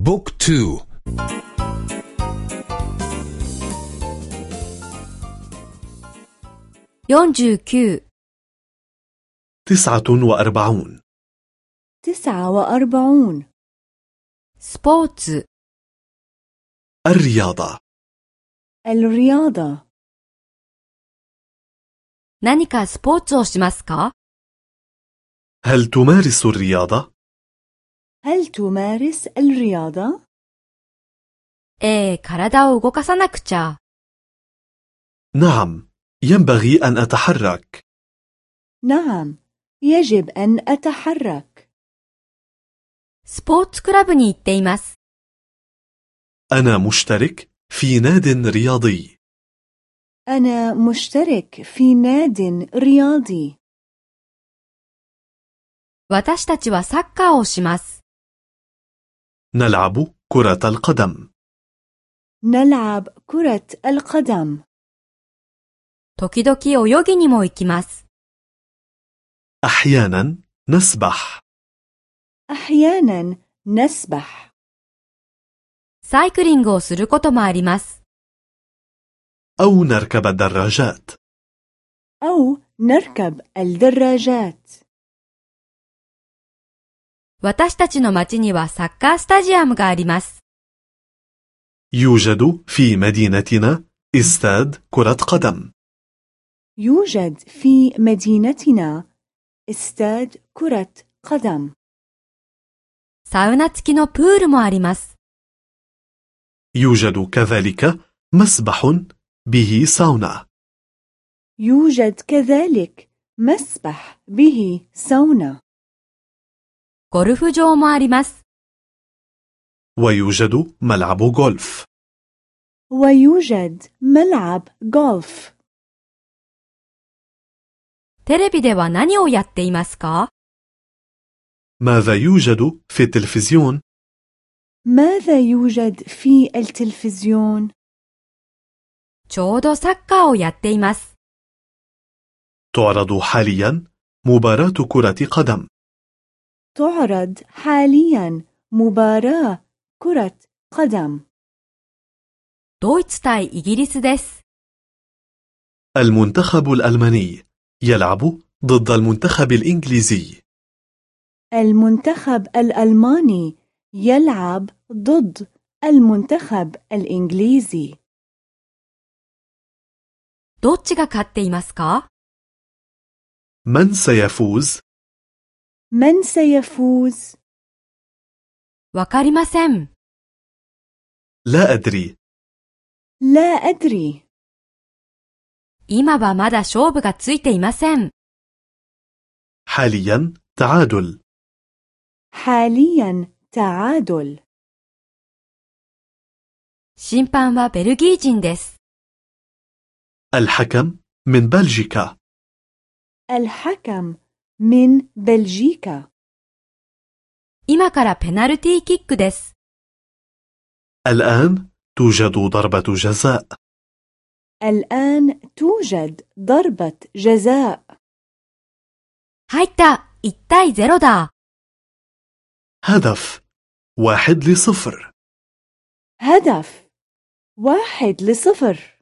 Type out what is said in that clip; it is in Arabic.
بوك تو تسعة وأربعون تسعة وأربعون سبورتس الرياضة الرياضة 何かスポーツをしますか هل تمارس الرياضة؟ هل تمارس الرياضة؟ ええ、体を動かさなくちゃ。 نعم ينبغي أن أتحرك نعم يجب أن أتحرك スポーツクラブに行っています。 أنا مشترك في ناد رياضي أنا مشترك في ناد رياضي 私たちはサッカーをします。 نلعب كرة القدم نلعب كرة القدم 時々泳ぎにも行きます。 أحيانا نسبح أحيانا نسبح サイクリングをすることもあります。 أو نركب الدراجات أو نركب الدراجات 私たちの町にはサッカースタジアムがあります。 يوجد في مدينتنا استاد كرة قدم يوجد في مدينتنا استاد كرة قدم サウナ付きのプールもあります。 يوجد كذلك مسبح به ساونا يوجد كذلك مسبح به سونا ゴルフ場もあります。 ويوجد ملعب غولف ويوجد ملعب غولف テレビでは何をやっていますか ماذا يوجد في التلفزيون؟ ماذا يوجد في التلفزيون؟ ちょうどサッカーをやっています。 تعرض حاليا مباراة كرة قدم تعرض حاليا مباراة كرة قدم ドイツ対イギリスです。 المنتخب الألماني يلعب ضد المنتخب الإنجليزي المنتخب الألماني يلعب ضد المنتخب الإنجليزي どっちが勝っていますか من سيفوز؟ من سيفوز؟ わかりません。 لا أدري لا أدري 今はまだ勝負がついていません。 حاليا تعادل حاليا تعادل 審判はベルギー人です。 الحكم من بلجيكا الحكم من بلجيكا 今からペナルティーキックです。 الآن توجد ضربة جزاء الآن توجد ضربة جزاء 入った !1 対0だ هدف واحد لصفر هدف واحد لصفر